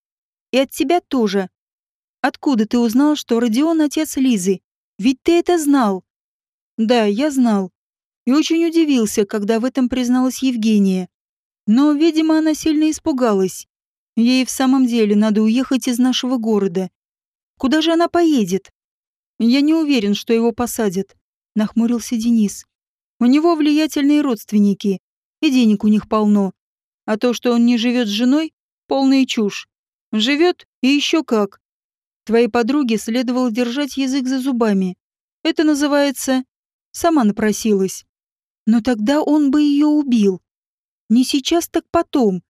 И от тебя тоже. Откуда ты узнал, что Родион отец Лизы? Ведь ты это знал. Да, я знал. И очень удивился, когда в этом призналась Евгения. Но, видимо, она сильно испугалась. Ей в самом деле надо уехать из нашего города. Куда же она поедет? Я не уверен, что его посадят, нахмурился Денис. У него влиятельные родственники, и денег у них полно. А то, что он не живет с женой, полная чушь. Живет и еще как. Твоей подруге следовало держать язык за зубами. Это называется... Сама напросилась. Но тогда он бы ее убил. Не сейчас, так потом.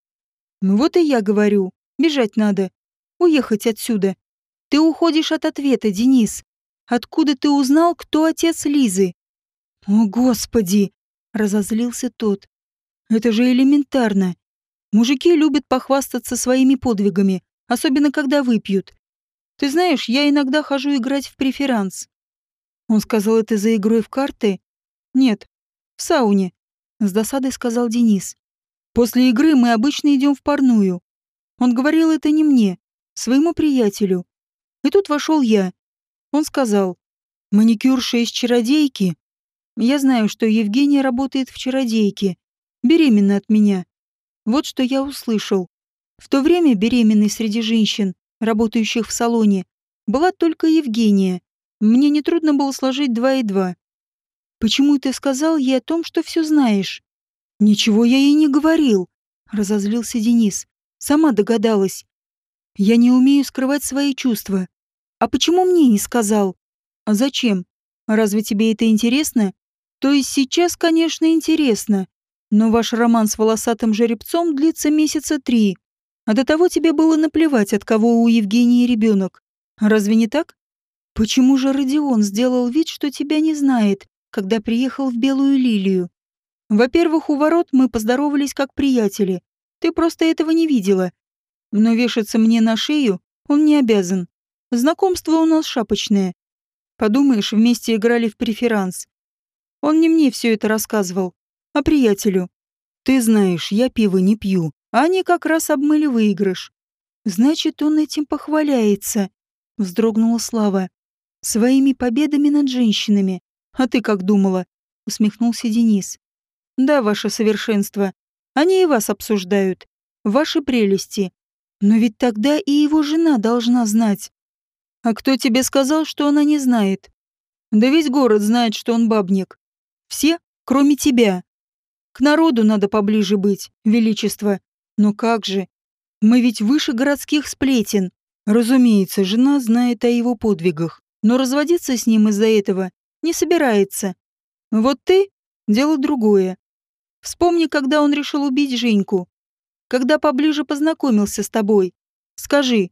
Ну вот и я говорю. Бежать надо. Уехать отсюда. Ты уходишь от ответа, Денис. Откуда ты узнал, кто отец Лизы? О, Господи! Разозлился тот. Это же элементарно. Мужики любят похвастаться своими подвигами, особенно когда выпьют. Ты знаешь, я иногда хожу играть в преферанс. Он сказал это за игрой в карты? Нет, в сауне, с досадой сказал Денис. После игры мы обычно идем в парную. Он говорил это не мне, своему приятелю. И тут вошел я. Он сказал, маникюрша из чародейки. Я знаю, что Евгения работает в чародейке, беременна от меня. Вот что я услышал. В то время беременной среди женщин работающих в салоне, была только Евгения. Мне нетрудно было сложить два и два. «Почему ты сказал ей о том, что все знаешь?» «Ничего я ей не говорил», — разозлился Денис. «Сама догадалась. Я не умею скрывать свои чувства. А почему мне не сказал? А зачем? Разве тебе это интересно? То есть сейчас, конечно, интересно. Но ваш роман с волосатым жеребцом длится месяца три. А до того тебе было наплевать, от кого у Евгении ребенок. Разве не так? Почему же Родион сделал вид, что тебя не знает, когда приехал в Белую Лилию? Во-первых, у ворот мы поздоровались как приятели. Ты просто этого не видела. Но вешаться мне на шею он не обязан. Знакомство у нас шапочное. Подумаешь, вместе играли в преферанс. Он не мне все это рассказывал, а приятелю. Ты знаешь, я пиво не пью, а они как раз обмыли выигрыш. Значит, он этим похваляется, вздрогнула Слава. Своими победами над женщинами. А ты как думала? усмехнулся Денис. Да, ваше совершенство. Они и вас обсуждают. Ваши прелести. Но ведь тогда и его жена должна знать. А кто тебе сказал, что она не знает? Да весь город знает, что он бабник. Все, кроме тебя. К народу надо поближе быть, величество. Но как же? Мы ведь выше городских сплетен. Разумеется, жена знает о его подвигах, но разводиться с ним из-за этого не собирается. Вот ты — дело другое. Вспомни, когда он решил убить Женьку. Когда поближе познакомился с тобой. Скажи,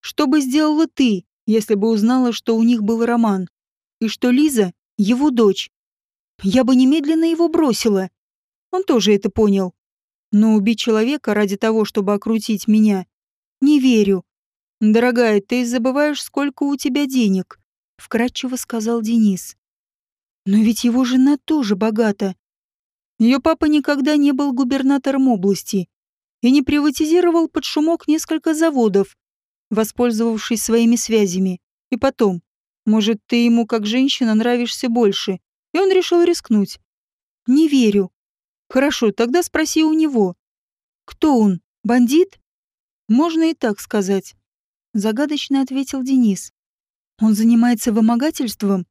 что бы сделала ты, если бы узнала, что у них был роман, и что Лиза — его дочь? Я бы немедленно его бросила. Он тоже это понял. Но убить человека ради того, чтобы окрутить меня, не верю. Дорогая, ты забываешь, сколько у тебя денег, вкратчиво сказал Денис. Но ведь его жена тоже богата. Ее папа никогда не был губернатором области и не приватизировал под шумок несколько заводов, воспользовавшись своими связями. И потом, может, ты ему как женщина нравишься больше, и он решил рискнуть. Не верю. Хорошо, тогда спроси у него. Кто он? Бандит? Можно и так сказать. Загадочно ответил Денис. Он занимается вымогательством?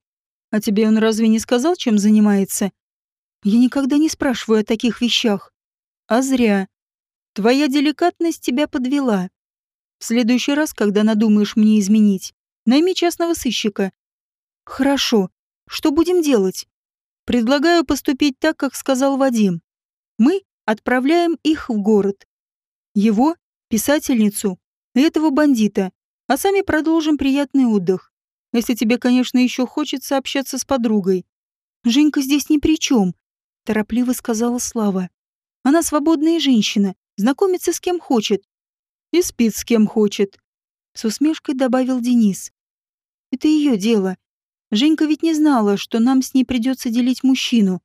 А тебе он разве не сказал, чем занимается? Я никогда не спрашиваю о таких вещах. А зря. Твоя деликатность тебя подвела. В следующий раз, когда надумаешь мне изменить, найми частного сыщика. Хорошо. Что будем делать? Предлагаю поступить так, как сказал Вадим. Мы отправляем их в город. Его, писательницу, этого бандита, а сами продолжим приятный отдых. Если тебе, конечно, еще хочется общаться с подругой. Женька здесь ни при чем, торопливо сказала Слава. Она свободная женщина, знакомится с кем хочет. И спит с кем хочет. С усмешкой добавил Денис. Это ее дело. Женька ведь не знала, что нам с ней придется делить мужчину.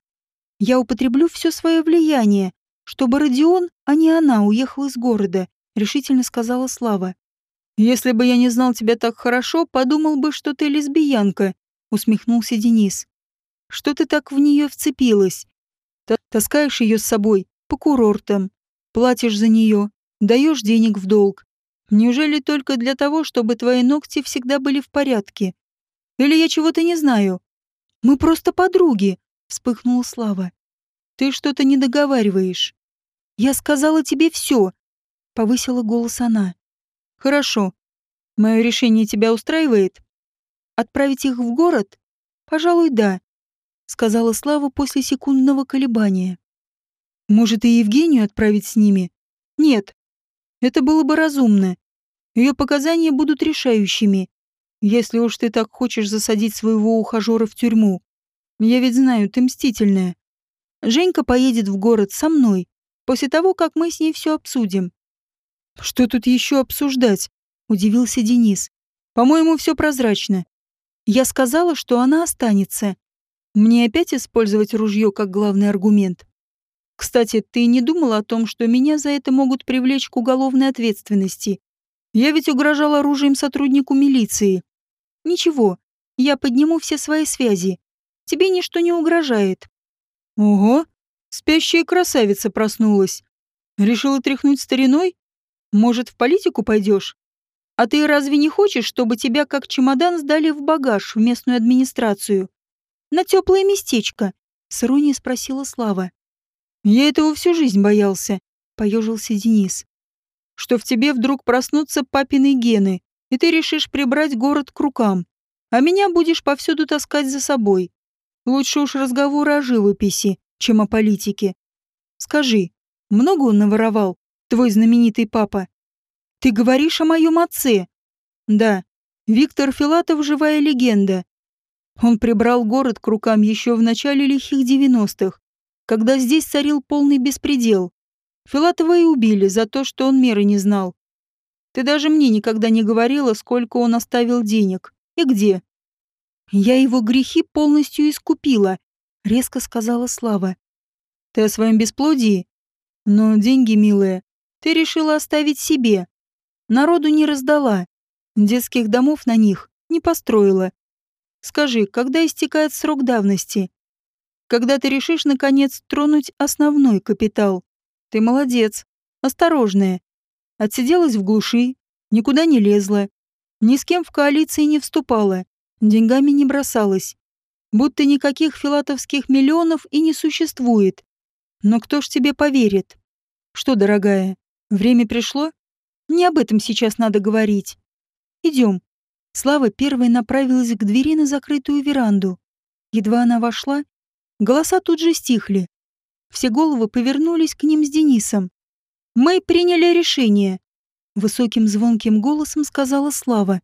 Я употреблю все свое влияние, чтобы Родион, а не она, уехал из города, решительно сказала Слава. Если бы я не знал тебя так хорошо, подумал бы, что ты лесбиянка, усмехнулся Денис. Что ты так в нее вцепилась? Таскаешь ее с собой по курортам, платишь за нее, даешь денег в долг. Неужели только для того, чтобы твои ногти всегда были в порядке? Или я чего-то не знаю? Мы просто подруги, вспыхнула Слава. Ты что-то не договариваешь. Я сказала тебе все, повысила голос она. Хорошо. Мое решение тебя устраивает? Отправить их в город? Пожалуй, да, сказала Слава после секундного колебания. Может, и Евгению отправить с ними? Нет. Это было бы разумно. Ее показания будут решающими. Если уж ты так хочешь засадить своего ухажера в тюрьму. Я ведь знаю, ты мстительная. Женька поедет в город со мной, после того, как мы с ней все обсудим. Что тут еще обсуждать? Удивился Денис. По-моему, все прозрачно. Я сказала, что она останется. Мне опять использовать ружье как главный аргумент. Кстати, ты не думала о том, что меня за это могут привлечь к уголовной ответственности? Я ведь угрожал оружием сотруднику милиции. Ничего, я подниму все свои связи. Тебе ничто не угрожает». «Ого, спящая красавица проснулась. Решила тряхнуть стариной? Может, в политику пойдешь? А ты разве не хочешь, чтобы тебя как чемодан сдали в багаж в местную администрацию? На теплое местечко?» — с иронией спросила Слава. «Я этого всю жизнь боялся», — поежился Денис. «Что в тебе вдруг проснутся папины гены, и ты решишь прибрать город к рукам, а меня будешь повсюду таскать за собой. Лучше уж разговоры о живописи, чем о политике. Скажи, много он наворовал, твой знаменитый папа? Ты говоришь о моем отце? Да, Виктор Филатов – живая легенда. Он прибрал город к рукам еще в начале лихих девяностых, когда здесь царил полный беспредел. Филатова и убили за то, что он меры не знал. Ты даже мне никогда не говорила, сколько он оставил денег и где. Я его грехи полностью искупила, резко сказала Слава. Ты о своем бесплодии? Но деньги, милая, ты решила оставить себе. Народу не раздала. Детских домов на них не построила. Скажи, когда истекает срок давности? Когда ты решишь, наконец, тронуть основной капитал? Ты молодец, осторожная. Отсиделась в глуши, никуда не лезла, ни с кем в коалиции не вступала, деньгами не бросалась. Будто никаких филатовских миллионов и не существует. Но кто ж тебе поверит? Что, дорогая, время пришло? Не об этом сейчас надо говорить. Идем. Слава первой направилась к двери на закрытую веранду. Едва она вошла, голоса тут же стихли. Все головы повернулись к ним с Денисом. «Мы приняли решение», — высоким звонким голосом сказала Слава.